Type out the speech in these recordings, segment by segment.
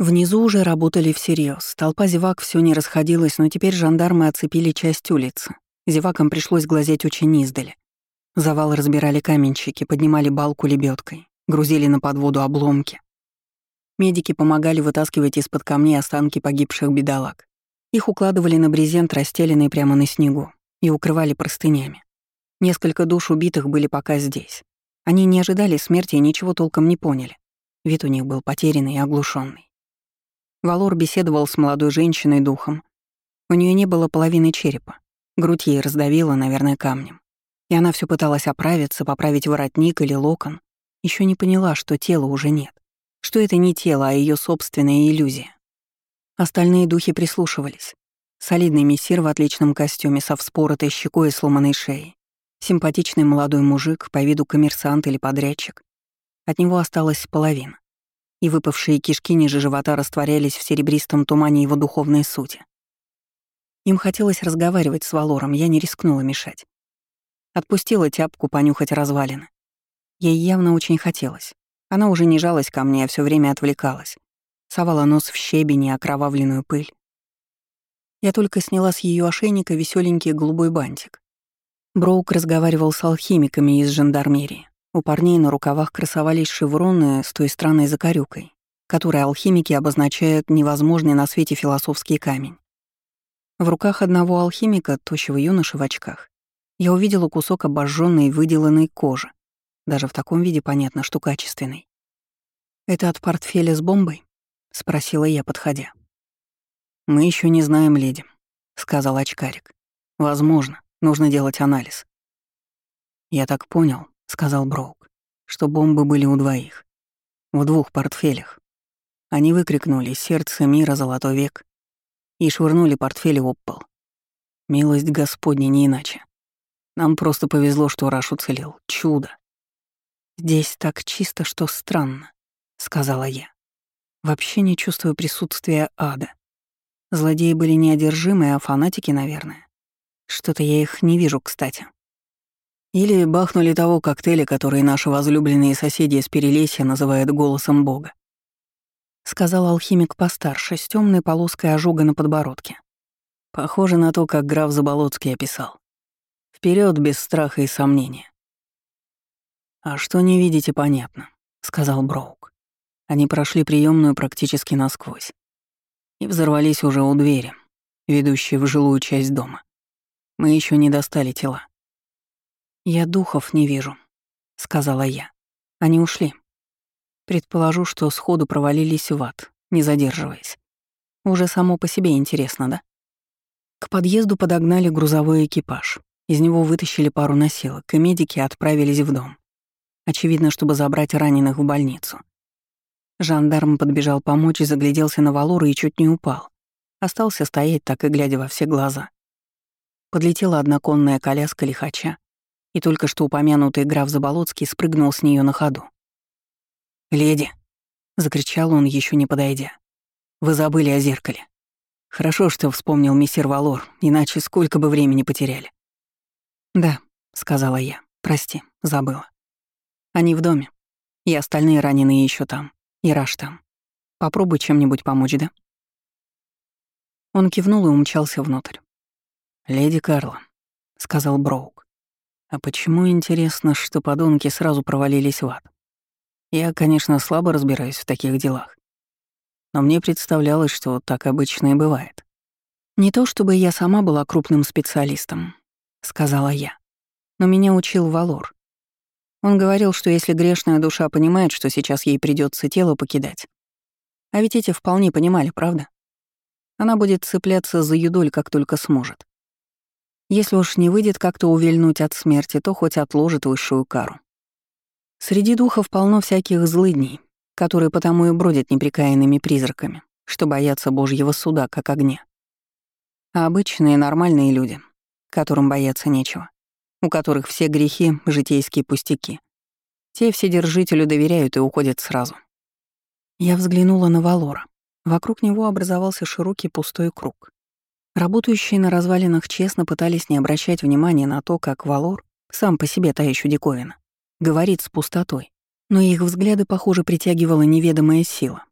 Внизу уже работали всерьез. Толпа зевак все не расходилась, но теперь жандармы оцепили часть улицы. Зевакам пришлось глазеть очень издали. Завал разбирали каменщики, поднимали балку лебедкой, грузили на подводу обломки. Медики помогали вытаскивать из-под камней останки погибших бедолаг. Их укладывали на брезент, расстеленный прямо на снегу, и укрывали простынями. Несколько душ убитых были пока здесь. Они не ожидали смерти и ничего толком не поняли. Вид у них был потерянный и оглушенный. Валор беседовал с молодой женщиной духом. У нее не было половины черепа. Грудь ей раздавила, наверное, камнем. И она все пыталась оправиться, поправить воротник или локон. Еще не поняла, что тела уже нет. Что это не тело, а ее собственная иллюзия. Остальные духи прислушивались. Солидный мессир в отличном костюме со вспоротой щекой и сломанной шеей. Симпатичный молодой мужик, по виду коммерсант или подрядчик. От него осталась половина и выпавшие кишки ниже живота растворялись в серебристом тумане его духовной сути. Им хотелось разговаривать с Валором, я не рискнула мешать. Отпустила тяпку понюхать развалины. Ей явно очень хотелось. Она уже не жалась ко мне, а все время отвлекалась. Совала нос в щебень и окровавленную пыль. Я только сняла с ее ошейника веселенький голубой бантик. Броук разговаривал с алхимиками из жандармерии. У парней на рукавах красовались шевроны с той странной закорюкой, которой алхимики обозначают невозможный на свете философский камень. В руках одного алхимика, тощего юноши в очках, я увидела кусок обожженной выделанной кожи. Даже в таком виде понятно, что качественный. «Это от портфеля с бомбой?» — спросила я, подходя. «Мы еще не знаем, леди», — сказал очкарик. «Возможно, нужно делать анализ». Я так понял, сказал Броук, что бомбы были у двоих. В двух портфелях. Они выкрикнули «Сердце мира, золотой век» и швырнули портфели об пол. Милость Господня не иначе. Нам просто повезло, что Раш уцелел. Чудо. «Здесь так чисто, что странно», — сказала я. «Вообще не чувствую присутствия ада. Злодеи были неодержимые, а фанатики, наверное. Что-то я их не вижу, кстати». Или бахнули того коктейля, который наши возлюбленные соседи из Перелесья называют голосом Бога. Сказал алхимик постарше, с темной полоской ожога на подбородке. Похоже на то, как граф Заболоцкий описал. Вперед без страха и сомнения. «А что не видите, понятно», — сказал Броук. Они прошли приемную практически насквозь и взорвались уже у двери, ведущей в жилую часть дома. Мы еще не достали тела. «Я духов не вижу», — сказала я. «Они ушли. Предположу, что сходу провалились в ад, не задерживаясь. Уже само по себе интересно, да?» К подъезду подогнали грузовой экипаж. Из него вытащили пару носилок, и медики отправились в дом. Очевидно, чтобы забрать раненых в больницу. Жандарм подбежал помочь и загляделся на Валора и чуть не упал. Остался стоять так и глядя во все глаза. Подлетела одноконная коляска лихача, и только что упомянутый граф Заболоцкий спрыгнул с нее на ходу. «Леди!» — закричал он, еще не подойдя. «Вы забыли о зеркале. Хорошо, что вспомнил мессир Валор, иначе сколько бы времени потеряли». «Да», — сказала я, — «прости, забыла. Они в доме, и остальные раненые еще там, и Раш там. Попробуй чем-нибудь помочь, да?» Он кивнул и умчался внутрь. «Леди Карла», — сказал Броук. А почему, интересно, что подонки сразу провалились в ад? Я, конечно, слабо разбираюсь в таких делах. Но мне представлялось, что так обычно и бывает. «Не то чтобы я сама была крупным специалистом», — сказала я. «Но меня учил Валор. Он говорил, что если грешная душа понимает, что сейчас ей придется тело покидать, а ведь эти вполне понимали, правда? Она будет цепляться за юдоль, как только сможет. Если уж не выйдет как-то увильнуть от смерти, то хоть отложит высшую кару. Среди духов полно всяких злыдней, которые потому и бродят неприкаянными призраками, что боятся Божьего суда, как огня. А обычные нормальные люди, которым бояться нечего, у которых все грехи — житейские пустяки. Те вседержителю доверяют и уходят сразу. Я взглянула на Валора. Вокруг него образовался широкий пустой круг. Работающие на развалинах честно пытались не обращать внимания на то, как Валор, сам по себе та еще диковина, говорит с пустотой, но их взгляды, похоже, притягивала неведомая сила.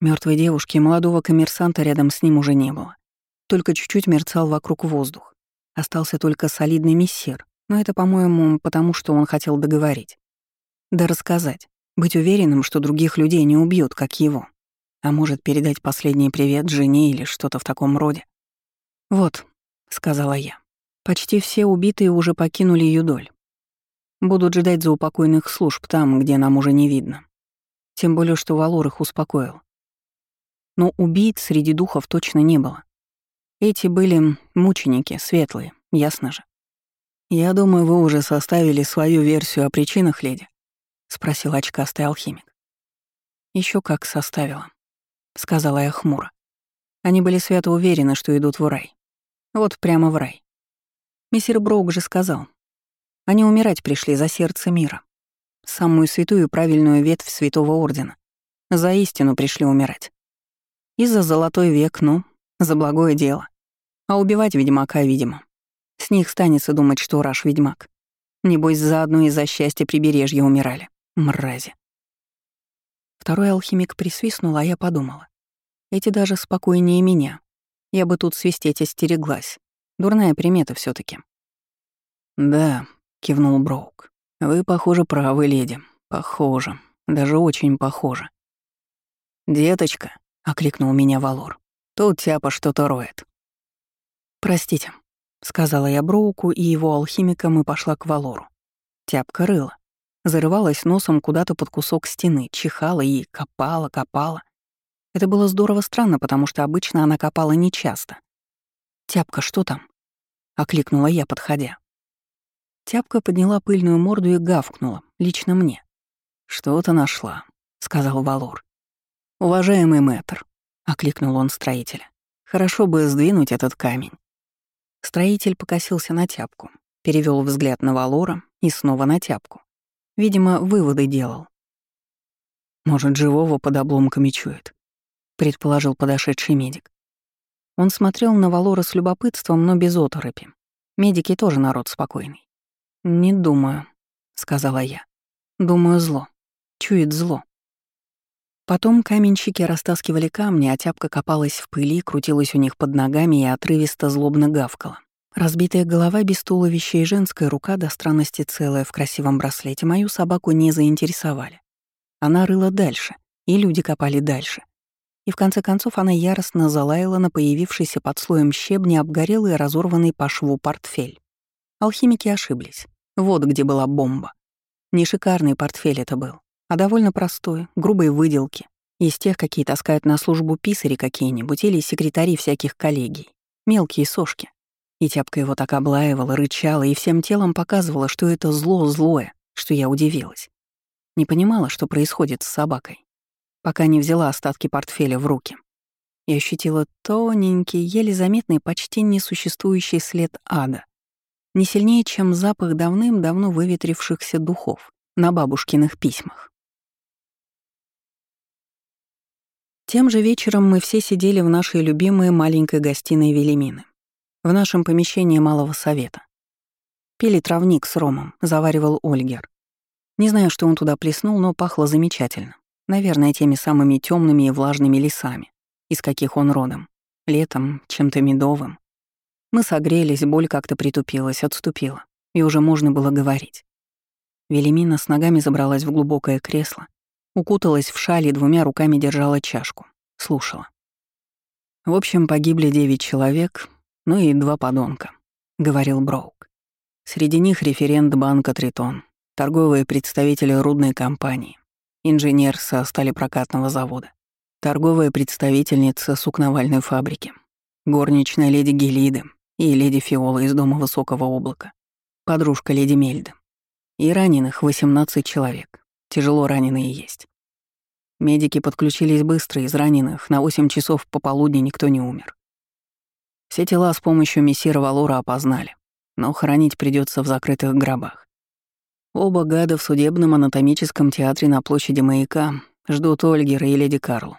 Мертвой девушки и молодого коммерсанта рядом с ним уже не было. Только чуть-чуть мерцал вокруг воздух. Остался только солидный мессир, но это, по-моему, потому что он хотел договорить. Да рассказать, быть уверенным, что других людей не убьют, как его. А может, передать последний привет жене или что-то в таком роде. «Вот», — сказала я, — «почти все убитые уже покинули Юдоль. Будут ждать за упокойных служб там, где нам уже не видно. Тем более, что Валор их успокоил. Но убийц среди духов точно не было. Эти были мученики, светлые, ясно же. «Я думаю, вы уже составили свою версию о причинах, леди?» — спросил очкастый алхимик. Еще как составила», — сказала я хмуро. Они были свято уверены, что идут в рай. Вот прямо в рай. Мессир Броук же сказал. Они умирать пришли за сердце мира. Самую святую и правильную ветвь Святого Ордена. За истину пришли умирать. И за золотой век, ну, за благое дело. А убивать ведьмака, видимо. С них станется думать, что Раш ведьмак. Небось, заодно из-за счастья прибережья умирали. Мрази. Второй алхимик присвистнул, а я подумала. Эти даже спокойнее меня. Я бы тут свистеть остереглась. Дурная примета все таки «Да», — кивнул Броук. «Вы, похоже, правы, леди. Похоже. Даже очень похоже». «Деточка», — окликнул меня Валор. «Тут тяпа что-то роет». «Простите», — сказала я Броуку и его алхимикам и пошла к Валору. Тяпка рыла. Зарывалась носом куда-то под кусок стены, чихала и копала, копала. Это было здорово странно, потому что обычно она копала нечасто. «Тяпка, что там?» — окликнула я, подходя. Тяпка подняла пыльную морду и гавкнула, лично мне. «Что-то нашла», — сказал Валор. «Уважаемый мэтр», — окликнул он строителя, — «хорошо бы сдвинуть этот камень». Строитель покосился на тяпку, перевел взгляд на Валора и снова на тяпку. Видимо, выводы делал. «Может, живого под обломками чует», — предположил подошедший медик. Он смотрел на Валора с любопытством, но без оторопи. Медики тоже народ спокойный. «Не думаю», — сказала я. «Думаю, зло. Чует зло». Потом каменщики растаскивали камни, а тяпка копалась в пыли, крутилась у них под ногами и отрывисто злобно гавкала. Разбитая голова без туловища и женская рука до странности целая в красивом браслете мою собаку не заинтересовали. Она рыла дальше, и люди копали дальше. И в конце концов она яростно залаяла на появившийся под слоем щебня обгорелый и разорванный по шву портфель. Алхимики ошиблись. Вот где была бомба. Не шикарный портфель это был, а довольно простой, грубой выделки. Из тех, какие таскают на службу писари какие-нибудь или секретари всяких коллегий. Мелкие сошки. И тяпка его так облаивала, рычала и всем телом показывала, что это зло злое, что я удивилась. Не понимала, что происходит с собакой, пока не взяла остатки портфеля в руки. И ощутила тоненький, еле заметный, почти несуществующий след ада. Не сильнее, чем запах давным-давно выветрившихся духов на бабушкиных письмах. Тем же вечером мы все сидели в нашей любимой маленькой гостиной Велимины в нашем помещении малого совета. Пили травник с ромом, заваривал Ольгер. Не знаю, что он туда плеснул, но пахло замечательно. Наверное, теми самыми темными и влажными лесами, из каких он родом. Летом, чем-то медовым. Мы согрелись, боль как-то притупилась, отступила, и уже можно было говорить. Велимина с ногами забралась в глубокое кресло, укуталась в шаль и двумя руками держала чашку, слушала. В общем, погибли девять человек, ну и два подонка», — говорил Броук. Среди них референт банка «Тритон», торговые представители рудной компании, инженер со сталепрокатного завода, торговая представительница сукновальной фабрики, горничная леди Гелиды и леди Фиола из дома Высокого облака, подружка леди Мельды. И раненых 18 человек. Тяжело раненые есть. Медики подключились быстро, из раненых на 8 часов пополудни никто не умер. Все тела с помощью мессира Валора опознали, но хоронить придется в закрытых гробах. Оба гада в судебном анатомическом театре на площади Маяка ждут Ольгера и леди Карлу.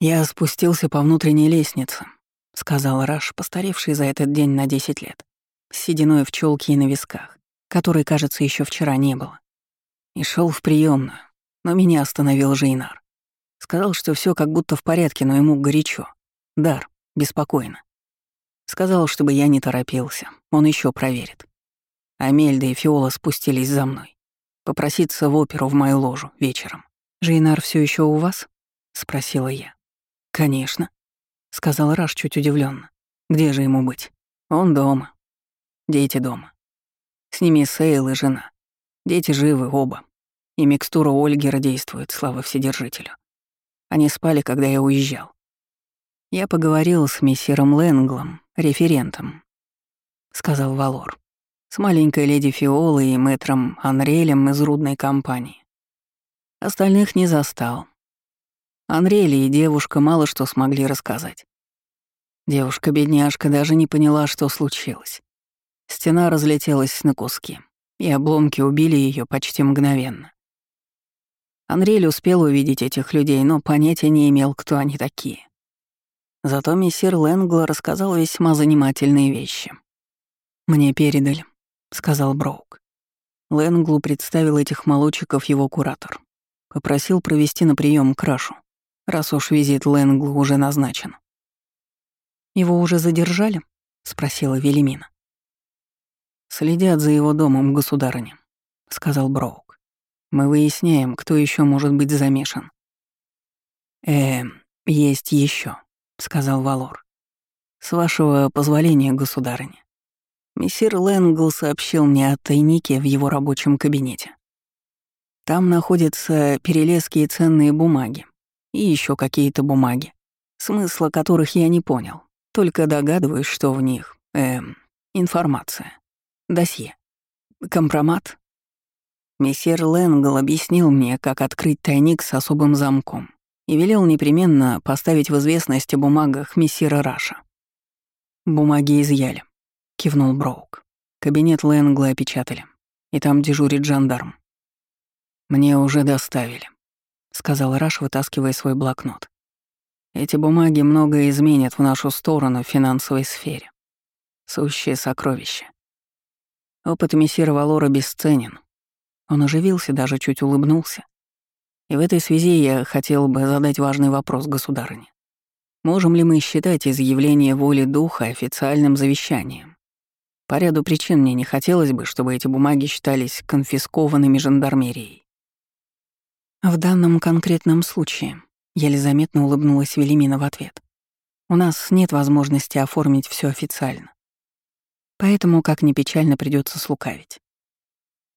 «Я спустился по внутренней лестнице», — сказал Раш, постаревший за этот день на 10 лет, с сединой в челке и на висках, которой, кажется, еще вчера не было. И шел в приемную, но меня остановил Жейнар. Сказал, что все как будто в порядке, но ему горячо. Дар, беспокойно. Сказал, чтобы я не торопился, он еще проверит. Амельда и Фиола спустились за мной. Попроситься в оперу в мою ложу вечером. «Жейнар все еще у вас?» — спросила я. «Конечно», — сказал Раш чуть удивленно. «Где же ему быть? Он дома. Дети дома. С ними Сейл и жена. Дети живы оба. И микстура Ольгера действует, слава Вседержителю. Они спали, когда я уезжал. Я поговорил с мессиром Лэнглом, референтом, — сказал Валор, с маленькой леди Фиолой и мэтром Анрелем из рудной компании. Остальных не застал. Анрели и девушка мало что смогли рассказать. Девушка-бедняжка даже не поняла, что случилось. Стена разлетелась на куски, и обломки убили ее почти мгновенно. Анрель успел увидеть этих людей, но понятия не имел, кто они такие. Зато мессир Лэнгла рассказал весьма занимательные вещи. «Мне передали», — сказал Броук. Лэнглу представил этих молодчиков его куратор. Попросил провести на прием Крашу, раз уж визит Лэнглу уже назначен. «Его уже задержали?» — спросила Велимина. «Следят за его домом, государыня», — сказал Броук. Мы выясняем, кто еще может быть замешан. Э, есть еще, сказал Валор. С вашего позволения, государыня. Мессир Лэнгл сообщил мне о тайнике в его рабочем кабинете. Там находятся перелеские ценные бумаги. И еще какие-то бумаги, смысла которых я не понял, только догадываюсь, что в них, эм, информация, досье, компромат, Месье Ленгл объяснил мне, как открыть тайник с особым замком и велел непременно поставить в известность о бумагах мессира Раша. «Бумаги изъяли», — кивнул Броук. «Кабинет Ленгла опечатали, и там дежурит жандарм». «Мне уже доставили», — сказал Раш, вытаскивая свой блокнот. «Эти бумаги многое изменят в нашу сторону в финансовой сфере. Сущее сокровище. Опыт мессира Валора бесценен, он оживился, даже чуть улыбнулся. И в этой связи я хотел бы задать важный вопрос государыне. Можем ли мы считать изъявление воли духа официальным завещанием? По ряду причин мне не хотелось бы, чтобы эти бумаги считались конфискованными жандармерией. В данном конкретном случае еле заметно улыбнулась Велимина в ответ. У нас нет возможности оформить все официально. Поэтому, как ни печально, придется слукавить.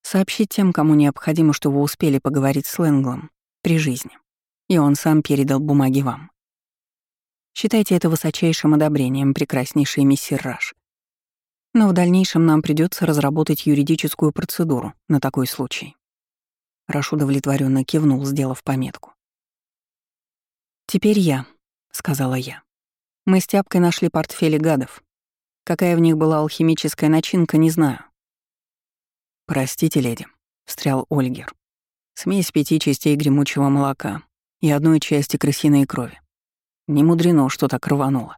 Сообщить тем, кому необходимо, что вы успели поговорить с Лэнглом при жизни. И он сам передал бумаги вам. Считайте это высочайшим одобрением, прекраснейший миссир Раш. Но в дальнейшем нам придется разработать юридическую процедуру на такой случай. Раш удовлетворенно кивнул, сделав пометку. «Теперь я», — сказала я. «Мы с Тяпкой нашли портфели гадов. Какая в них была алхимическая начинка, не знаю. «Простите, леди», — встрял Ольгер. «Смесь пяти частей гремучего молока и одной части крысиной крови. Не мудрено, что так рвануло».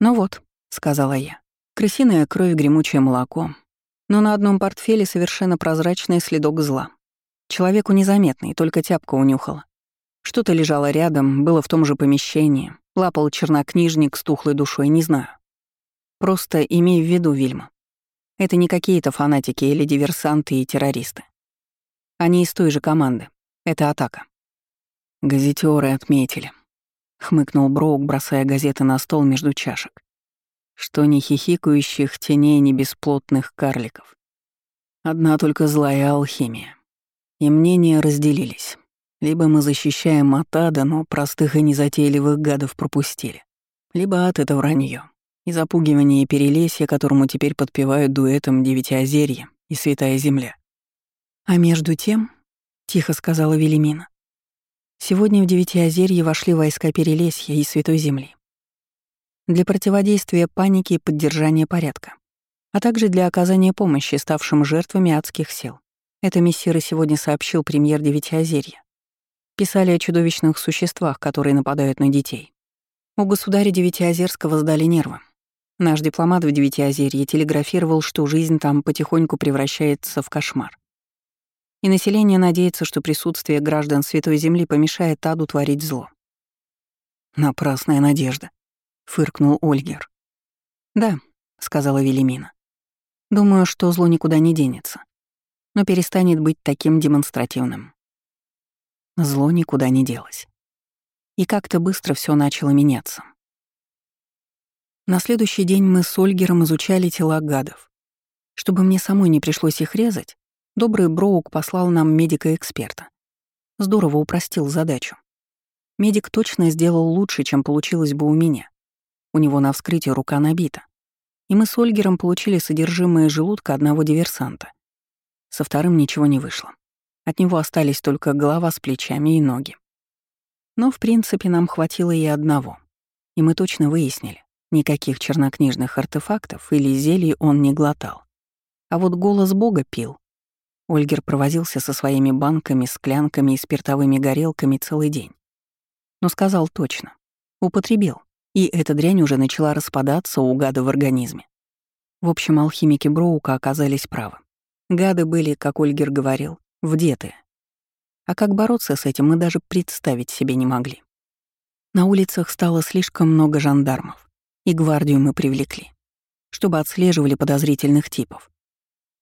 «Ну вот», — сказала я, — «крысиная кровь, гремучее молоко, но на одном портфеле совершенно прозрачный следок зла. Человеку незаметный, только тяпка унюхала. Что-то лежало рядом, было в том же помещении, лапал чернокнижник с тухлой душой, не знаю. Просто имей в виду, Вильма, это не какие-то фанатики или диверсанты и террористы. Они из той же команды. Это атака. Газетёры отметили. Хмыкнул Броук, бросая газеты на стол между чашек. Что ни хихикающих теней, ни бесплотных карликов. Одна только злая алхимия. И мнения разделились. Либо мы защищаем от ада, но простых и незатейливых гадов пропустили. Либо ад — это вранье и запугивание Перелесья, которому теперь подпевают дуэтом Девятиозерье и Святая Земля. А между тем, — тихо сказала Велимина, — сегодня в Девятиозерье вошли войска Перелесья и Святой Земли. Для противодействия панике и поддержания порядка, а также для оказания помощи ставшим жертвами адских сил. Это мессира сегодня сообщил премьер Девятиозерья. Писали о чудовищных существах, которые нападают на детей. У государя Девятиозерского сдали нервы. Наш дипломат в Девятиозерье телеграфировал, что жизнь там потихоньку превращается в кошмар. И население надеется, что присутствие граждан Святой Земли помешает аду творить зло. «Напрасная надежда», — фыркнул Ольгер. «Да», — сказала Велимина. «Думаю, что зло никуда не денется, но перестанет быть таким демонстративным». Зло никуда не делось. И как-то быстро все начало меняться. На следующий день мы с Ольгером изучали тела гадов. Чтобы мне самой не пришлось их резать, добрый Броук послал нам медика-эксперта. Здорово упростил задачу. Медик точно сделал лучше, чем получилось бы у меня. У него на вскрытии рука набита. И мы с Ольгером получили содержимое желудка одного диверсанта. Со вторым ничего не вышло. От него остались только голова с плечами и ноги. Но, в принципе, нам хватило и одного. И мы точно выяснили, никаких чернокнижных артефактов или зелий он не глотал. А вот голос Бога пил. Ольгер провозился со своими банками, склянками и спиртовыми горелками целый день но сказал точно. Употребил. И эта дрянь уже начала распадаться у гада в организме. В общем, алхимики Броука оказались правы. Гады были, как Ольгер говорил, вдеты. А как бороться с этим мы даже представить себе не могли. На улицах стало слишком много жандармов, и гвардию мы привлекли, чтобы отслеживали подозрительных типов.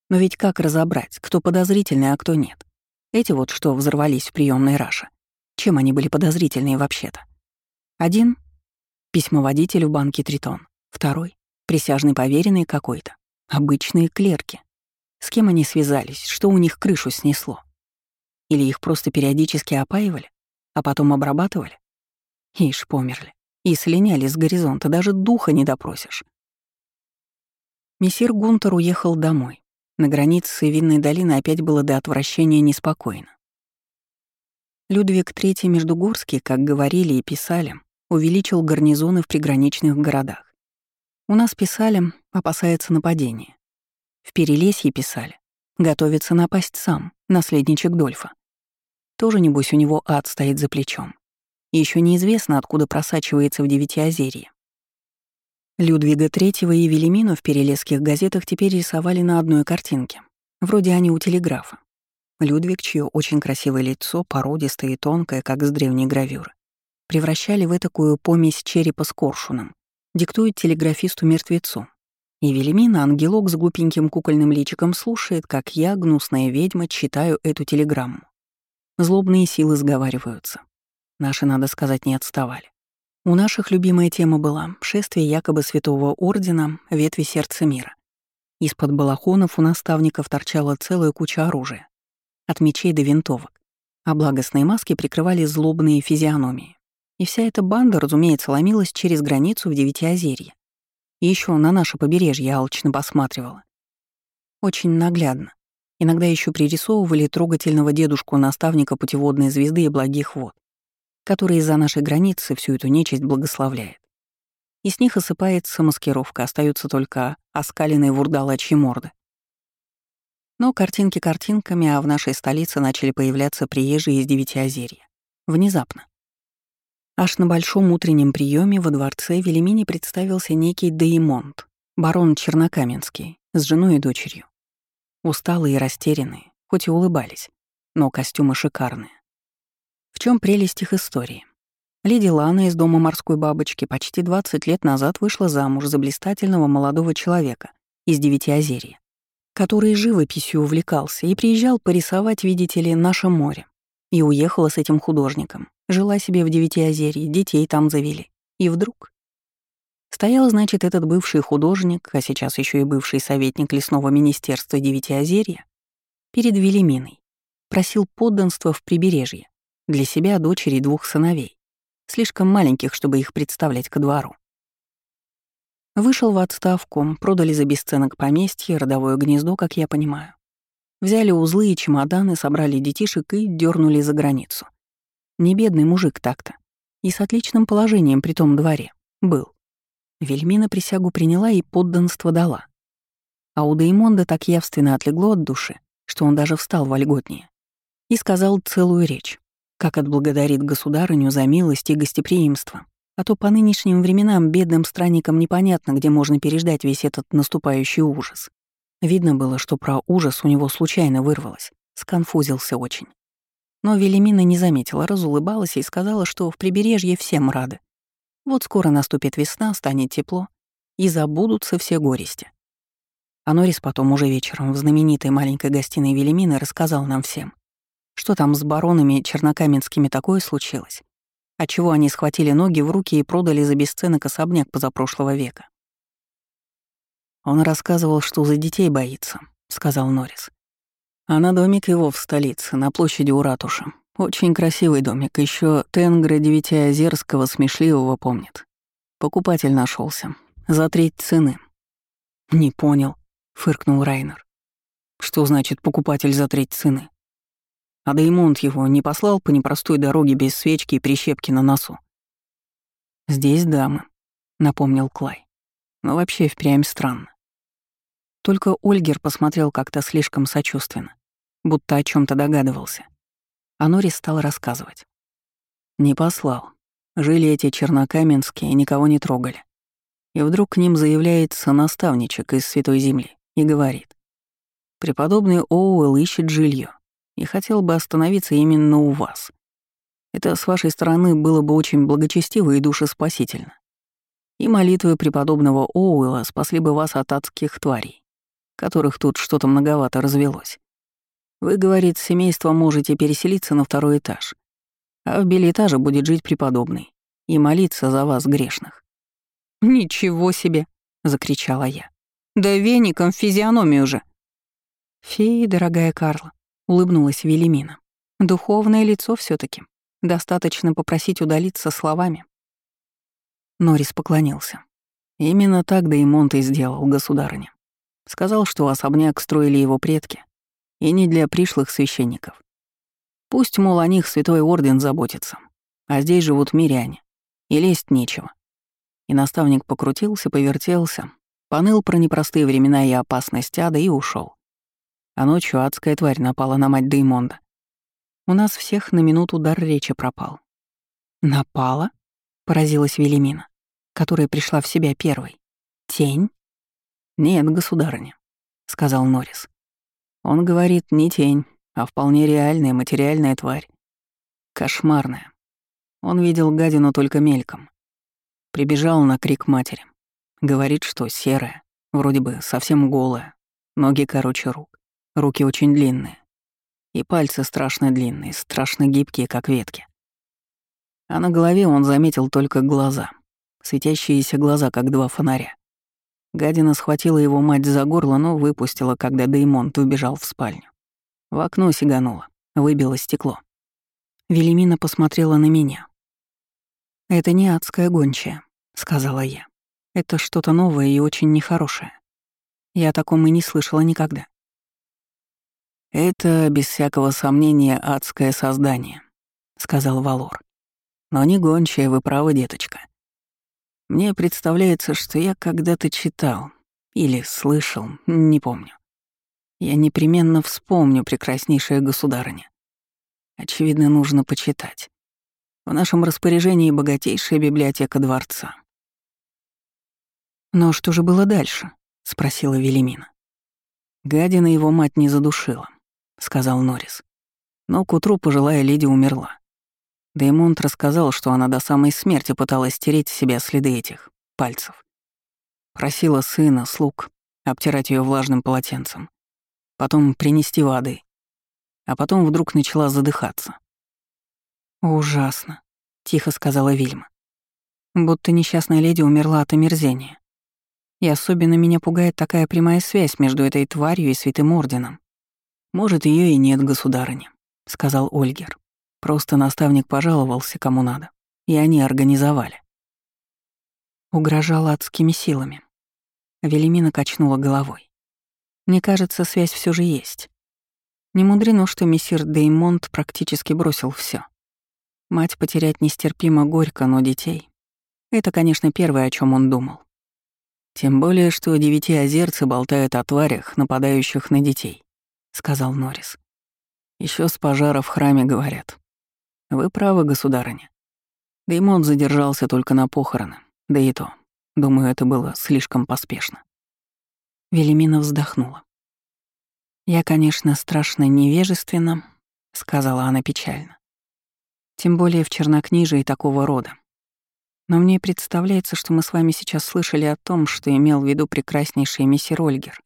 Но ведь как разобрать, кто подозрительный, а кто нет? Эти вот что взорвались в приемной Раша. Чем они были подозрительные вообще-то? Один — письмоводитель в банке «Тритон». Второй — присяжный поверенный какой-то. Обычные клерки. С кем они связались, что у них крышу снесло? Или их просто периодически опаивали, а потом обрабатывали? Ишь, померли. И слиняли с горизонта, даже духа не допросишь. Мессир Гунтер уехал домой. На границе Винной долины опять было до отвращения неспокойно. Людвиг III Междугорский, как говорили и писали, увеличил гарнизоны в приграничных городах. У нас писали, опасается нападения. В Перелесье писали, готовится напасть сам, наследничек Дольфа. Тоже, небось, у него ад стоит за плечом. Еще неизвестно, откуда просачивается в Девятиозерье. Людвига III и Велимину в перелесских газетах теперь рисовали на одной картинке. Вроде они у телеграфа. Людвиг, чье очень красивое лицо, породистое и тонкое, как с древней гравюры, превращали в этакую помесь черепа с коршуном, диктует телеграфисту-мертвецу. И Велимина, ангелок с глупеньким кукольным личиком, слушает, как я, гнусная ведьма, читаю эту телеграмму. Злобные силы сговариваются. Наши, надо сказать, не отставали. У наших любимая тема была «Шествие якобы Святого Ордена, ветви сердца мира». Из-под балахонов у наставников торчала целая куча оружия от мечей до винтовок, а благостные маски прикрывали злобные физиономии. И вся эта банда, разумеется, ломилась через границу в Девятиозерье. И еще на наше побережье алчно посматривала. Очень наглядно. Иногда еще пририсовывали трогательного дедушку-наставника путеводной звезды и благих вод, который из-за нашей границы всю эту нечисть благословляет. И с них осыпается маскировка, остаются только оскаленные вурдалачьи морды. Но картинки картинками, а в нашей столице начали появляться приезжие из Девятиозерья. Внезапно. Аж на большом утреннем приеме во дворце Велимини представился некий Деймонт, барон Чернокаменский, с женой и дочерью. Усталые и растерянные, хоть и улыбались, но костюмы шикарные. В чем прелесть их истории? Леди Лана из дома морской бабочки почти 20 лет назад вышла замуж за блистательного молодого человека из Девятиозерья который живописью увлекался и приезжал порисовать, видите ли, наше море. И уехала с этим художником. Жила себе в Девятиозерье, детей там завели. И вдруг... Стоял, значит, этот бывший художник, а сейчас еще и бывший советник лесного министерства Девятиозерья, перед Велиминой. Просил подданства в прибережье. Для себя дочери двух сыновей. Слишком маленьких, чтобы их представлять ко двору. Вышел в отставку, продали за бесценок поместье, родовое гнездо, как я понимаю. Взяли узлы и чемоданы, собрали детишек и дернули за границу. Не бедный мужик так-то. И с отличным положением при том дворе. Был. Вельмина присягу приняла и подданство дала. А у Деймонда так явственно отлегло от души, что он даже встал вольготнее. И сказал целую речь, как отблагодарит государыню за милость и гостеприимство. А то по нынешним временам бедным странникам непонятно, где можно переждать весь этот наступающий ужас. Видно было, что про ужас у него случайно вырвалось. Сконфузился очень. Но Велимина не заметила, разулыбалась и сказала, что в прибережье всем рады. Вот скоро наступит весна, станет тепло, и забудутся все горести. А Норис потом уже вечером в знаменитой маленькой гостиной Велимины рассказал нам всем, что там с баронами чернокаменскими такое случилось, отчего они схватили ноги в руки и продали за бесценок особняк позапрошлого века. Он рассказывал, что за детей боится, сказал Норрис. А домик его в столице, на площади у ратуши. Очень красивый домик, еще Тенгра Девятиозерского смешливого помнит. Покупатель нашелся за треть цены. Не понял, фыркнул Райнер. Что значит покупатель за треть цены? А Деймонд его не послал по непростой дороге без свечки и прищепки на носу. «Здесь дамы», — напомнил Клай. «Но вообще впрямь странно. Только Ольгер посмотрел как-то слишком сочувственно, будто о чем то догадывался. А Норис стал рассказывать. Не послал. Жили эти чернокаменские и никого не трогали. И вдруг к ним заявляется наставничек из Святой Земли и говорит. «Преподобный Оуэлл ищет жилье и хотел бы остановиться именно у вас. Это с вашей стороны было бы очень благочестиво и душеспасительно. И молитвы преподобного Оуэлла спасли бы вас от адских тварей которых тут что-то многовато развелось. Вы, говорит, семейство можете переселиться на второй этаж, а в билетаже будет жить преподобный и молиться за вас, грешных». «Ничего себе!» — закричала я. «Да веником в физиономию же!» «Феи, дорогая Карла», — улыбнулась Велимина. «Духовное лицо все таки Достаточно попросить удалиться словами». Норис поклонился. Именно так Деймонт и сделал, государыня. Сказал, что особняк строили его предки, и не для пришлых священников. Пусть, мол, о них святой орден заботится, а здесь живут миряне, и лезть нечего. И наставник покрутился, повертелся, поныл про непростые времена и опасность ада и ушел. А ночью адская тварь напала на мать Деймонда. У нас всех на минуту дар речи пропал. «Напала?» — поразилась Велимина, которая пришла в себя первой. «Тень?» «Нет, государыня», — сказал Норрис. Он говорит не тень, а вполне реальная материальная тварь. Кошмарная. Он видел гадину только мельком. Прибежал на крик матери. Говорит, что серая, вроде бы совсем голая, ноги короче рук, руки очень длинные. И пальцы страшно длинные, страшно гибкие, как ветки. А на голове он заметил только глаза, светящиеся глаза, как два фонаря. Гадина схватила его мать за горло, но выпустила, когда Деймонт убежал в спальню. В окно сиганула, выбило стекло. Велимина посмотрела на меня. «Это не адская гончая», — сказала я. «Это что-то новое и очень нехорошее. Я о таком и не слышала никогда». «Это, без всякого сомнения, адское создание», — сказал Валор. «Но не гончая, вы правы, деточка. Мне представляется, что я когда-то читал или слышал, не помню. Я непременно вспомню прекраснейшая государыня. Очевидно, нужно почитать. В нашем распоряжении богатейшая библиотека дворца. «Но что же было дальше?» — спросила Велимина. «Гадина его мать не задушила», — сказал Норрис. Но к утру пожилая леди умерла. Деймонд рассказал, что она до самой смерти пыталась стереть с себя следы этих пальцев. Просила сына, слуг, обтирать ее влажным полотенцем. Потом принести воды. А потом вдруг начала задыхаться. «Ужасно», — тихо сказала Вильма. «Будто несчастная леди умерла от омерзения. И особенно меня пугает такая прямая связь между этой тварью и святым орденом. Может, ее и нет, государыня», — сказал Ольгер. Просто наставник пожаловался кому надо, и они организовали. Угрожала адскими силами. Велимина качнула головой. Мне кажется, связь все же есть. Не мудрено, что мессир Деймонд практически бросил все. Мать потерять нестерпимо горько, но детей — это, конечно, первое, о чем он думал. Тем более, что девяти озерцы болтают о тварях, нападающих на детей, — сказал Норрис. Еще с пожара в храме говорят. Вы правы, государыня. Деймон задержался только на похороны, да и то. Думаю, это было слишком поспешно. Велимина вздохнула. «Я, конечно, страшно невежественна», — сказала она печально. «Тем более в чернокнижии такого рода. Но мне представляется, что мы с вами сейчас слышали о том, что имел в виду прекраснейший мессир Ольгер,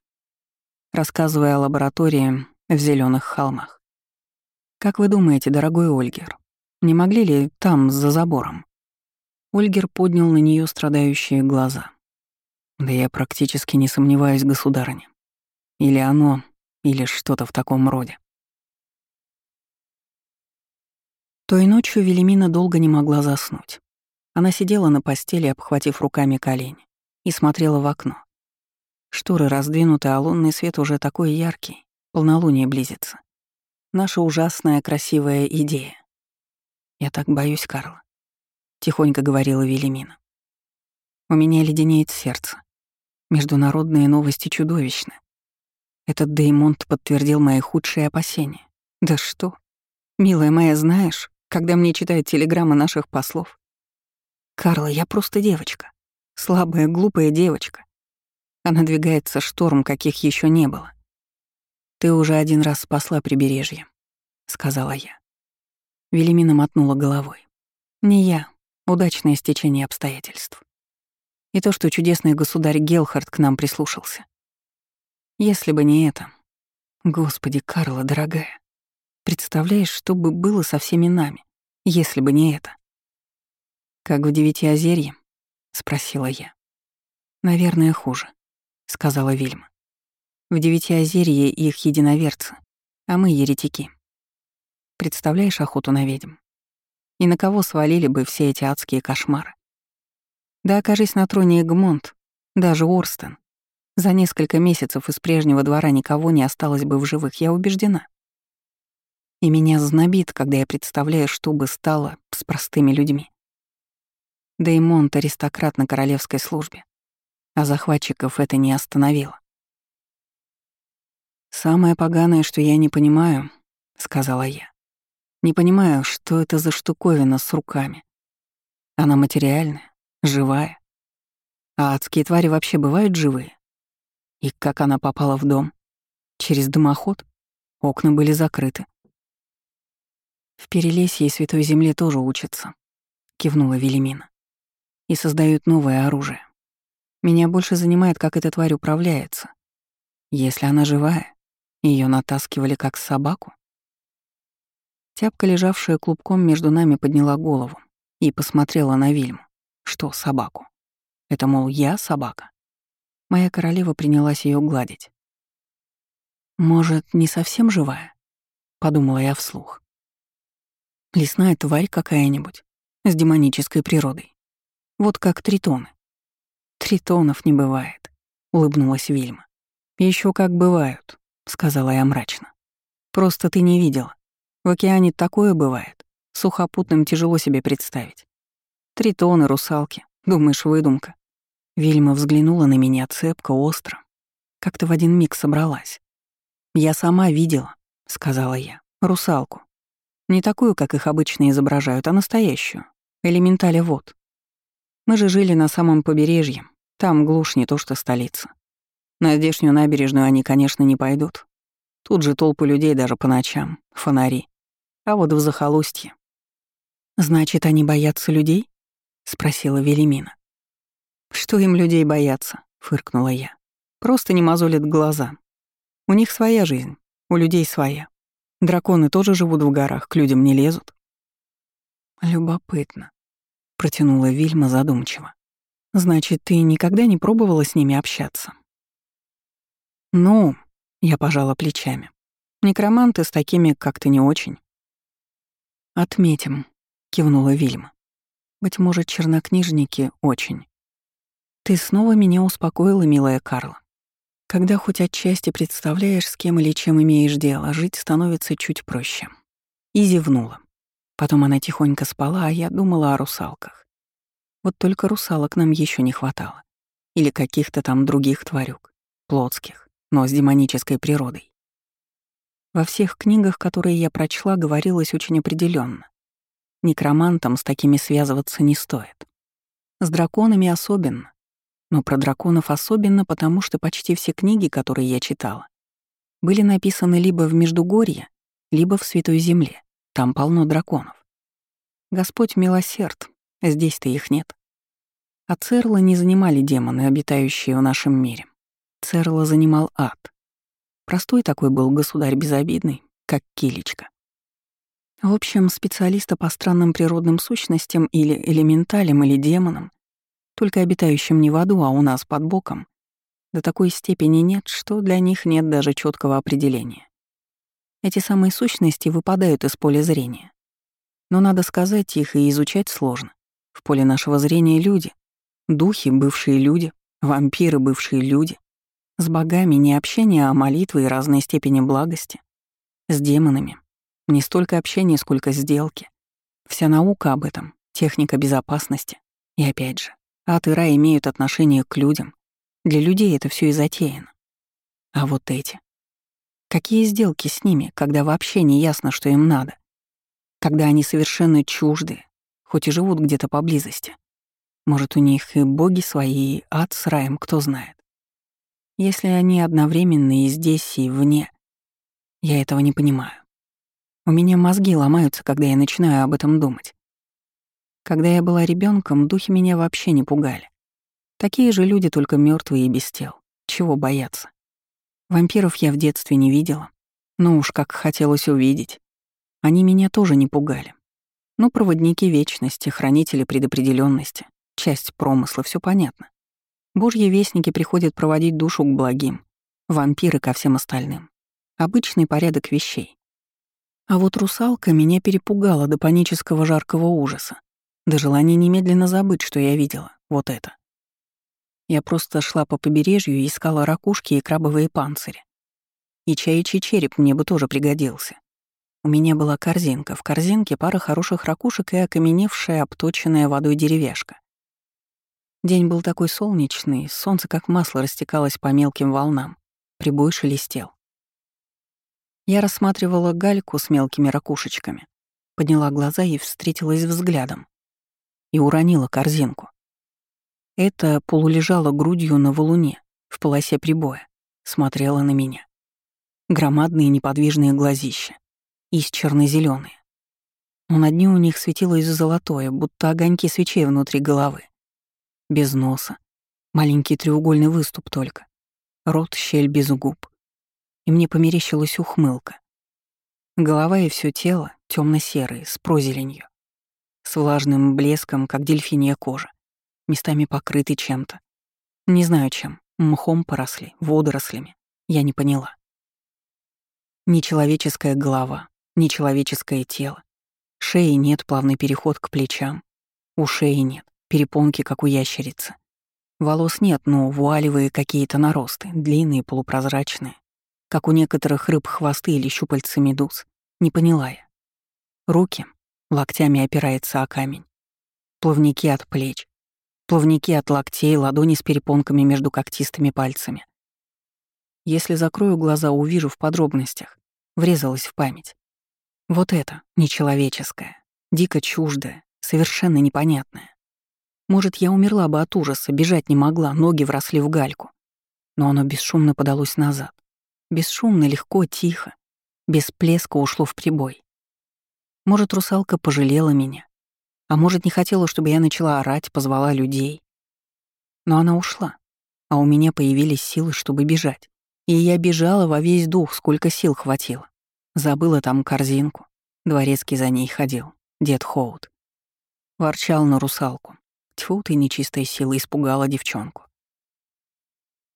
рассказывая о лаборатории в зеленых холмах. Как вы думаете, дорогой Ольгер, не могли ли там, за забором? Ольгер поднял на нее страдающие глаза. Да я практически не сомневаюсь, государыня. Или оно, или что-то в таком роде. Той ночью Велимина долго не могла заснуть. Она сидела на постели, обхватив руками колени, и смотрела в окно. Шторы раздвинуты, а лунный свет уже такой яркий, полнолуние близится. Наша ужасная красивая идея. «Я так боюсь, Карла», — тихонько говорила Велимина. «У меня леденеет сердце. Международные новости чудовищны. Этот Деймонд подтвердил мои худшие опасения. Да что? Милая моя, знаешь, когда мне читают телеграммы наших послов, Карла, я просто девочка. Слабая, глупая девочка. А надвигается шторм, каких еще не было. «Ты уже один раз спасла прибережье», — сказала я. Велимина мотнула головой. «Не я. Удачное стечение обстоятельств. И то, что чудесный государь Гелхард к нам прислушался. Если бы не это... Господи, Карла, дорогая, представляешь, что бы было со всеми нами, если бы не это? «Как в Девятиозерье?» — спросила я. «Наверное, хуже», — сказала Вильма. «В Девятиозерье их единоверцы, а мы еретики. Представляешь охоту на ведьм? И на кого свалили бы все эти адские кошмары? Да окажись на троне Эгмонт, даже Орстен. За несколько месяцев из прежнего двора никого не осталось бы в живых, я убеждена. И меня знобит, когда я представляю, что бы стало с простыми людьми. Деймонт — аристократ на королевской службе, а захватчиков это не остановило. «Самое поганое, что я не понимаю», — сказала я. «Не понимаю, что это за штуковина с руками. Она материальная, живая. А адские твари вообще бывают живые? И как она попала в дом? Через дымоход? Окна были закрыты. В Перелесье и Святой Земле тоже учатся, кивнула Велимина и создают новое оружие. Меня больше занимает, как эта тварь управляется. Если она живая, ее натаскивали как собаку. Тяпка, лежавшая клубком между нами, подняла голову и посмотрела на Вильму. Что собаку? Это, мол, я собака. Моя королева принялась ее гладить. «Может, не совсем живая?» — подумала я вслух. «Лесная тварь какая-нибудь, с демонической природой. Вот как тритоны. Тритонов не бывает, улыбнулась Вильма. Еще как бывают, сказала я мрачно. Просто ты не видела. В океане такое бывает. Сухопутным тяжело себе представить. Тритоны, русалки. Думаешь, выдумка? Вильма взглянула на меня цепко, остро. Как-то в один миг собралась. «Я сама видела», — сказала я, — «русалку. Не такую, как их обычно изображают, а настоящую. Элементали вот. Мы же жили на самом побережье. Там глушь не то что столица. На здешнюю набережную они, конечно, не пойдут. Тут же толпы людей даже по ночам, фонари. А вот в захолустье. «Значит, они боятся людей?» — спросила Велимина. «Что им людей бояться?» — фыркнула я. «Просто не мозолят глаза. У них своя жизнь, у людей своя. Драконы тоже живут в горах, к людям не лезут». «Любопытно», — протянула Вильма задумчиво. «Значит, ты никогда не пробовала с ними общаться?» «Ну», — я пожала плечами, — «некроманты с такими как-то не очень». «Отметим», — кивнула Вильма. «Быть может, чернокнижники очень». «Ты снова меня успокоила, милая Карла. Когда хоть отчасти представляешь, с кем или чем имеешь дело, жить становится чуть проще». И зевнула. Потом она тихонько спала, а я думала о русалках. Вот только русалок нам еще не хватало. Или каких-то там других тварюк, плотских, но с демонической природой. Во всех книгах, которые я прочла, говорилось очень определенно. Некромантам с такими связываться не стоит. С драконами особенно. Но про драконов особенно, потому что почти все книги, которые я читала, были написаны либо в Междугорье, либо в Святой Земле. Там полно драконов. Господь милосерд, здесь-то их нет. А Церла не занимали демоны, обитающие в нашем мире. Церла занимал ад. Простой такой был государь безобидный, как килечка. В общем, специалиста по странным природным сущностям или элементалям или демонам, только обитающим не в аду, а у нас под боком, до такой степени нет, что для них нет даже четкого определения. Эти самые сущности выпадают из поля зрения. Но надо сказать, их и изучать сложно. В поле нашего зрения люди, духи — бывшие люди, вампиры — бывшие люди. С богами не общение, а молитвы и разные степени благости. С демонами не столько общение, сколько сделки. Вся наука об этом, техника безопасности. И опять же, ад и рай имеют отношение к людям. Для людей это все и затеяно. А вот эти. Какие сделки с ними, когда вообще не ясно, что им надо? Когда они совершенно чужды, хоть и живут где-то поблизости. Может, у них и боги свои, и ад с раем, кто знает. Если они одновременно и здесь, и вне, я этого не понимаю. У меня мозги ломаются, когда я начинаю об этом думать. Когда я была ребенком, духи меня вообще не пугали. Такие же люди, только мертвые и без тел. Чего бояться? Вампиров я в детстве не видела. Ну уж как хотелось увидеть. Они меня тоже не пугали. Ну, проводники вечности, хранители предопределенности, часть промысла, все понятно. Божьи вестники приходят проводить душу к благим, вампиры ко всем остальным. Обычный порядок вещей. А вот русалка меня перепугала до панического жаркого ужаса, до желания немедленно забыть, что я видела, вот это. Я просто шла по побережью и искала ракушки и крабовые панцири. И чаячий череп мне бы тоже пригодился. У меня была корзинка, в корзинке пара хороших ракушек и окаменевшая, обточенная водой деревяшка. День был такой солнечный, солнце как масло растекалось по мелким волнам, прибой шелестел. Я рассматривала гальку с мелкими ракушечками, подняла глаза и встретилась взглядом. И уронила корзинку. Это полулежала грудью на валуне, в полосе прибоя, смотрела на меня. Громадные неподвижные глазища, из черно-зеленые. Но на дне у них светилось золотое, будто огоньки свечей внутри головы. Без носа, маленький треугольный выступ только, рот щель без губ и мне померещилась ухмылка. Голова и все тело темно серые с прозеленью, с влажным блеском, как дельфинья кожа, местами покрыты чем-то. Не знаю чем, мхом поросли, водорослями, я не поняла. Нечеловеческая голова, нечеловеческое тело. Шеи нет, плавный переход к плечам. У шеи нет, перепонки, как у ящерицы. Волос нет, но вуалевые какие-то наросты, длинные, полупрозрачные как у некоторых рыб хвосты или щупальца медуз. Не поняла я. Руки локтями опирается о камень. Плавники от плеч. Плавники от локтей, ладони с перепонками между когтистыми пальцами. Если закрою глаза, увижу в подробностях. Врезалась в память. Вот это, нечеловеческое, дико чуждое, совершенно непонятное. Может, я умерла бы от ужаса, бежать не могла, ноги вросли в гальку. Но оно бесшумно подалось назад. Бесшумно, легко, тихо, без плеска ушло в прибой. Может, русалка пожалела меня, а может, не хотела, чтобы я начала орать, позвала людей. Но она ушла, а у меня появились силы, чтобы бежать. И я бежала во весь дух, сколько сил хватило. Забыла там корзинку. Дворецкий за ней ходил, дед Хоут. Ворчал на русалку. Тьфу ты, нечистая сила, испугала девчонку.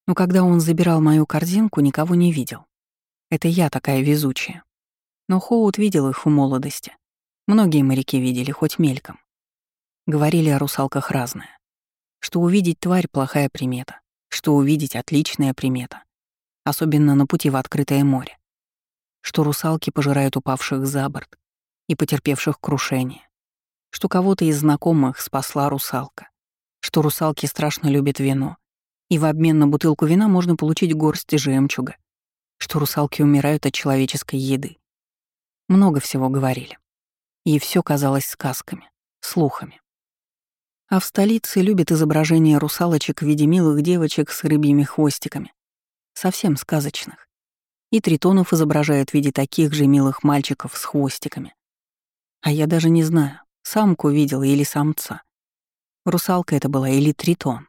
Но когда он забирал мою корзинку, никого не видел. Это я такая везучая. Но Хоут видел их в молодости. Многие моряки видели, хоть мельком. Говорили о русалках разное. Что увидеть тварь — плохая примета, что увидеть — отличная примета. Особенно на пути в открытое море. Что русалки пожирают упавших за борт и потерпевших крушение. Что кого-то из знакомых спасла русалка. Что русалки страшно любят вино и в обмен на бутылку вина можно получить горсть жемчуга, что русалки умирают от человеческой еды. Много всего говорили. И все казалось сказками, слухами. А в столице любят изображения русалочек в виде милых девочек с рыбьими хвостиками. Совсем сказочных. И тритонов изображают в виде таких же милых мальчиков с хвостиками. А я даже не знаю, самку видела или самца. Русалка это была или тритон.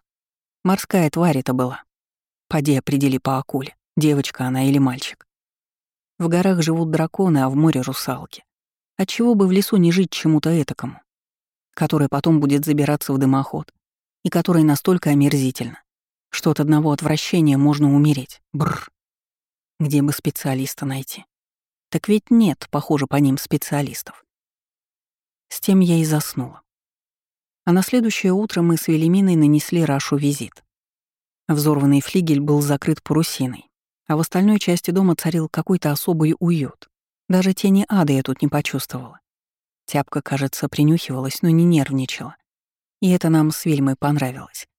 Морская тварь это была. Поди определи по акуле, девочка она или мальчик. В горах живут драконы, а в море — русалки. Отчего бы в лесу не жить чему-то этакому, которое потом будет забираться в дымоход, и которое настолько омерзительно, что от одного отвращения можно умереть. Бррр. Где бы специалиста найти? Так ведь нет, похоже, по ним специалистов. С тем я и заснула. А на следующее утро мы с Велиминой нанесли Рашу визит. Взорванный флигель был закрыт парусиной, а в остальной части дома царил какой-то особый уют. Даже тени ада я тут не почувствовала. Тяпка, кажется, принюхивалась, но не нервничала. И это нам с Вильмой понравилось.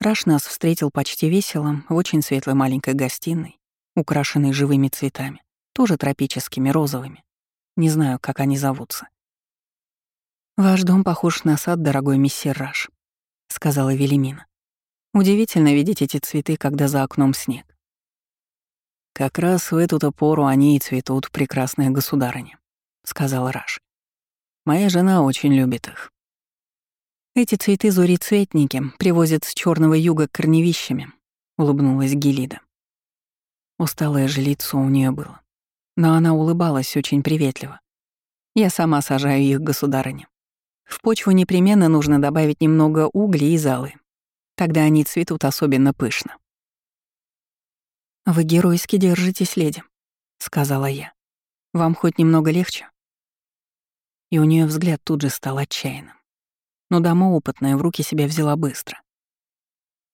Раш нас встретил почти весело, в очень светлой маленькой гостиной, украшенной живыми цветами, тоже тропическими, розовыми. Не знаю, как они зовутся. «Ваш дом похож на сад, дорогой мессир Раш», — сказала Велимина. «Удивительно видеть эти цветы, когда за окном снег. «Как раз в эту-то пору они и цветут, прекрасная государыня», — сказал Раш. «Моя жена очень любит их». «Эти цветы зори-цветники привозят с черного юга корневищами», — улыбнулась Гелида. Усталое же лицо у нее было. Но она улыбалась очень приветливо. «Я сама сажаю их, государыня. В почву непременно нужно добавить немного угля и залы. Тогда они цветут особенно пышно. «Вы геройски держитесь, леди», — сказала я. «Вам хоть немного легче?» И у нее взгляд тут же стал отчаянным. Но дама опытная в руки себя взяла быстро.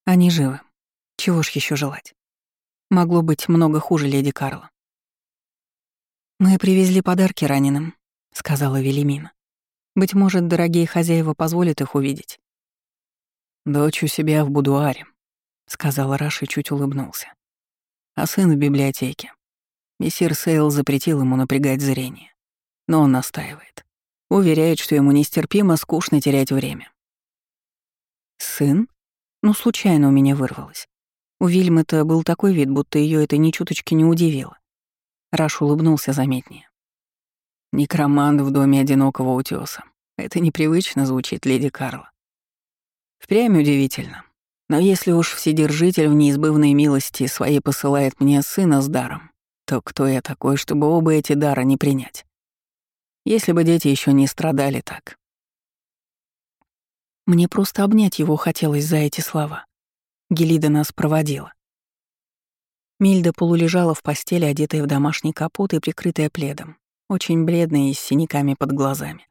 Они живы. Чего ж еще желать? Могло быть много хуже леди Карла. «Мы привезли подарки раненым», — сказала Велимина. «Быть может, дорогие хозяева позволят их увидеть». «Дочь у себя в будуаре», — сказал Раш и чуть улыбнулся а сын в библиотеке. Мессир Сейл запретил ему напрягать зрение. Но он настаивает. Уверяет, что ему нестерпимо скучно терять время. «Сын? Ну, случайно у меня вырвалось. У Вильмы-то был такой вид, будто ее это ни чуточки не удивило. Раш улыбнулся заметнее. «Некромант в доме одинокого утёса. Это непривычно звучит, леди Карла. Впрямь удивительно. Но если уж Вседержитель в неизбывной милости своей посылает мне сына с даром, то кто я такой, чтобы оба эти дара не принять? Если бы дети еще не страдали так. Мне просто обнять его хотелось за эти слова. Гелида нас проводила. Мильда полулежала в постели, одетая в домашний капот и прикрытая пледом, очень бледная и с синяками под глазами.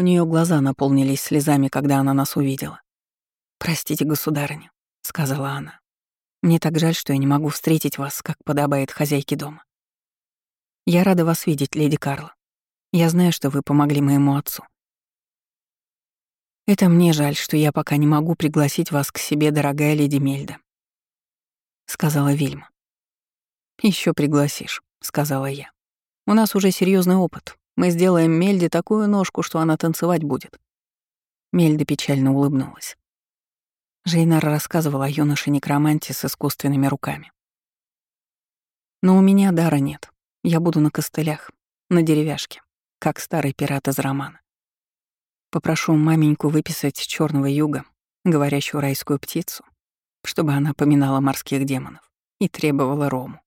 У нее глаза наполнились слезами, когда она нас увидела. «Простите, государыня», — сказала она. «Мне так жаль, что я не могу встретить вас, как подобает хозяйке дома. Я рада вас видеть, леди Карла. Я знаю, что вы помогли моему отцу. Это мне жаль, что я пока не могу пригласить вас к себе, дорогая леди Мельда», — сказала Вильма. Еще пригласишь», — сказала я. «У нас уже серьезный опыт. Мы сделаем Мельде такую ножку, что она танцевать будет». Мельда печально улыбнулась. Жейнар рассказывал о юноше-некроманте с искусственными руками. Но у меня дара нет. Я буду на костылях, на деревяшке, как старый пират из романа. Попрошу маменьку выписать с черного юга, говорящую райскую птицу, чтобы она поминала морских демонов и требовала рому.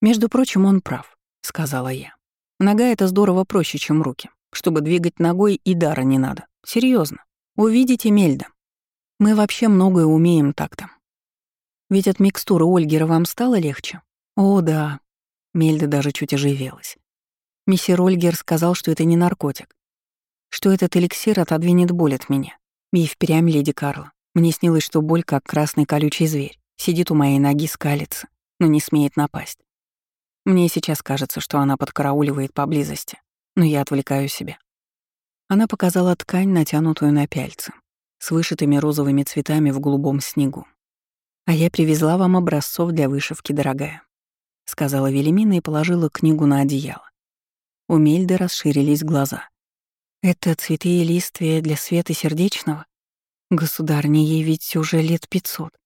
«Между прочим, он прав», — сказала я. «Нога — это здорово проще, чем руки. Чтобы двигать ногой и дара не надо. Серьезно. Увидите Мельда. Мы вообще многое умеем так-то. Ведь от микстуры Ольгера вам стало легче? О, да. Мельда даже чуть оживелась. Мессир Ольгер сказал, что это не наркотик. Что этот эликсир отодвинет боль от меня. И впрямь, леди Карла. Мне снилось, что боль, как красный колючий зверь, сидит у моей ноги, скалится, но не смеет напасть. Мне сейчас кажется, что она подкарауливает поблизости, но я отвлекаю себя. Она показала ткань, натянутую на пяльцы с вышитыми розовыми цветами в голубом снегу. «А я привезла вам образцов для вышивки, дорогая», — сказала Велимина и положила книгу на одеяло. У Мельды расширились глаза. «Это цветы и листвия для света сердечного? Государня, ей ведь уже лет пятьсот.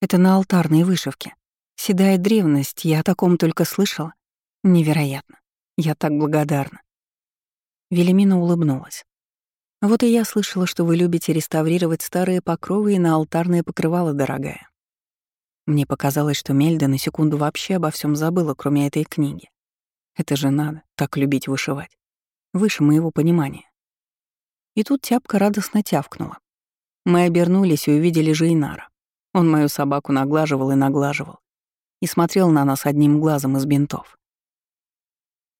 Это на алтарной вышивке. Седая древность, я о таком только слышала. Невероятно. Я так благодарна. Велимина улыбнулась. Вот и я слышала, что вы любите реставрировать старые покровы и на алтарные покрывала, дорогая. Мне показалось, что Мельда на секунду вообще обо всем забыла, кроме этой книги. Это же надо, так любить вышивать. Выше моего понимания. И тут тяпка радостно тявкнула. Мы обернулись и увидели Жейнара. Он мою собаку наглаживал и наглаживал. И смотрел на нас одним глазом из бинтов.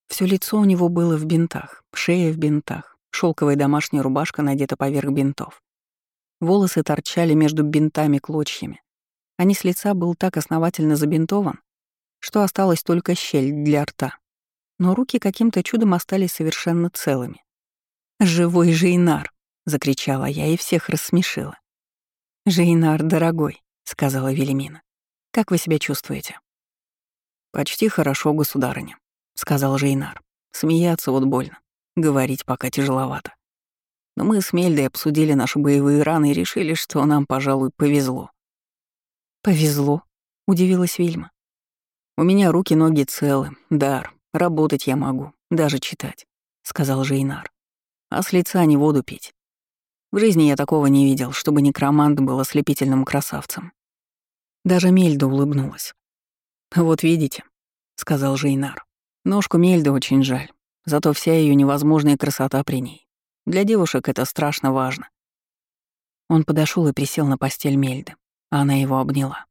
Все лицо у него было в бинтах, шея в бинтах, шелковая домашняя рубашка надета поверх бинтов. Волосы торчали между бинтами клочьями. А низ лица был так основательно забинтован, что осталась только щель для рта. Но руки каким-то чудом остались совершенно целыми. «Живой Жейнар!» — закричала я и всех рассмешила. «Жейнар, дорогой», — сказала Велимина. «Как вы себя чувствуете?» «Почти хорошо, государыня», — сказал Жейнар. «Смеяться вот больно, говорить пока тяжеловато. Но мы с Мельдой обсудили наши боевые раны и решили, что нам, пожалуй, повезло». «Повезло?» — удивилась Вильма. «У меня руки-ноги целы, дар, работать я могу, даже читать», — сказал Жейнар. «А с лица не воду пить. В жизни я такого не видел, чтобы некромант был ослепительным красавцем». Даже Мельда улыбнулась. «Вот видите», — сказал Жейнар. Ножку Мельды очень жаль, зато вся ее невозможная красота при ней. Для девушек это страшно важно. Он подошел и присел на постель Мельды, а она его обняла.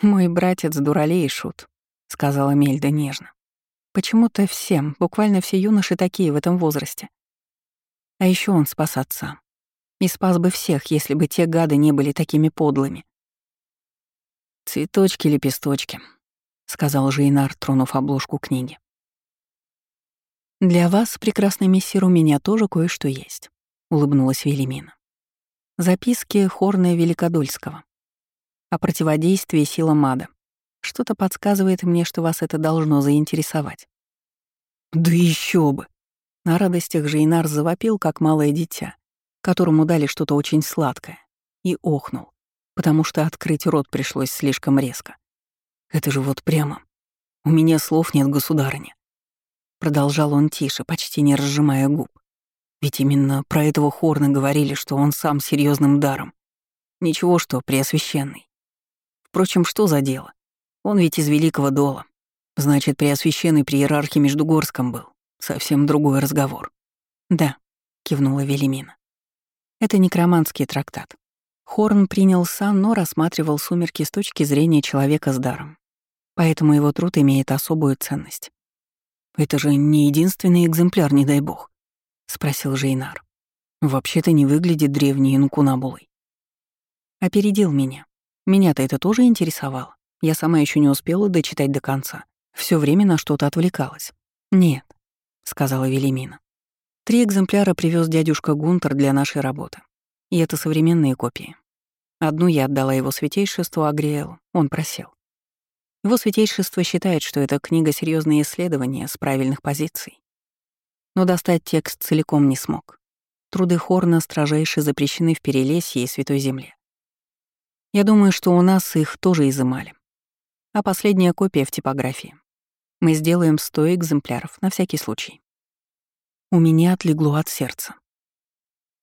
«Мой братец дуралей шут», — сказала Мельда нежно. «Почему-то всем, буквально все юноши такие в этом возрасте. А еще он спас отца. И спас бы всех, если бы те гады не были такими подлыми». «Цветочки-лепесточки», — сказал Жейнар, тронув обложку книги. «Для вас, прекрасный мессир, у меня тоже кое-что есть», — улыбнулась Велимина. «Записки Хорная Великодольского. О противодействии силам ада. Что-то подсказывает мне, что вас это должно заинтересовать». «Да еще бы!» На радостях Жейнар завопил, как малое дитя, которому дали что-то очень сладкое, и охнул, потому что открыть рот пришлось слишком резко. Это же вот прямо. У меня слов нет, государыня. Продолжал он тише, почти не разжимая губ. Ведь именно про этого Хорна говорили, что он сам серьезным даром. Ничего, что преосвященный. Впрочем, что за дело? Он ведь из Великого Дола. Значит, преосвященный при иерархе Междугорском был. Совсем другой разговор. Да, кивнула Велимина. Это некроманский трактат. Хорн принял сан, но рассматривал сумерки с точки зрения человека с даром. Поэтому его труд имеет особую ценность. «Это же не единственный экземпляр, не дай бог», — спросил Жейнар. «Вообще-то не выглядит древней инкунабулой». Опередил меня. Меня-то это тоже интересовало. Я сама еще не успела дочитать до конца. Все время на что-то отвлекалась. «Нет», — сказала Велимина. «Три экземпляра привез дядюшка Гунтер для нашей работы. И это современные копии. Одну я отдала его святейшеству Агриэлу, он просил. Его святейшество считает, что эта книга — серьезные исследования с правильных позиций. Но достать текст целиком не смог. Труды Хорна строжайше запрещены в Перелесье и Святой Земле. Я думаю, что у нас их тоже изымали. А последняя копия в типографии. Мы сделаем 100 экземпляров, на всякий случай. У меня отлегло от сердца.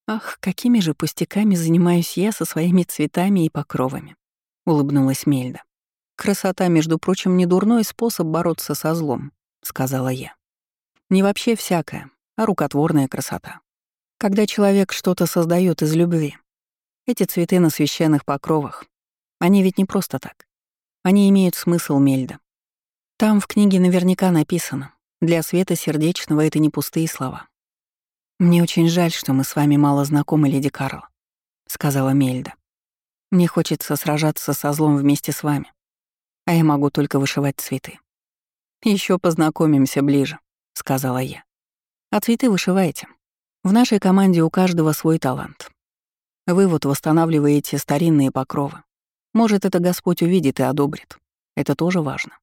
«Ах, какими же пустяками занимаюсь я со своими цветами и покровами», — улыбнулась Мельда. «Красота, между прочим, не дурной способ бороться со злом», — сказала я. «Не вообще всякая, а рукотворная красота. Когда человек что-то создает из любви. Эти цветы на священных покровах, они ведь не просто так. Они имеют смысл, Мельда. Там в книге наверняка написано, для света сердечного это не пустые слова. «Мне очень жаль, что мы с вами мало знакомы, леди Карл», — сказала Мельда. «Мне хочется сражаться со злом вместе с вами, а я могу только вышивать цветы». Еще познакомимся ближе», — сказала я. «А цветы вышиваете. В нашей команде у каждого свой талант. Вы вот восстанавливаете старинные покровы. Может, это Господь увидит и одобрит. Это тоже важно».